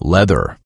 leather.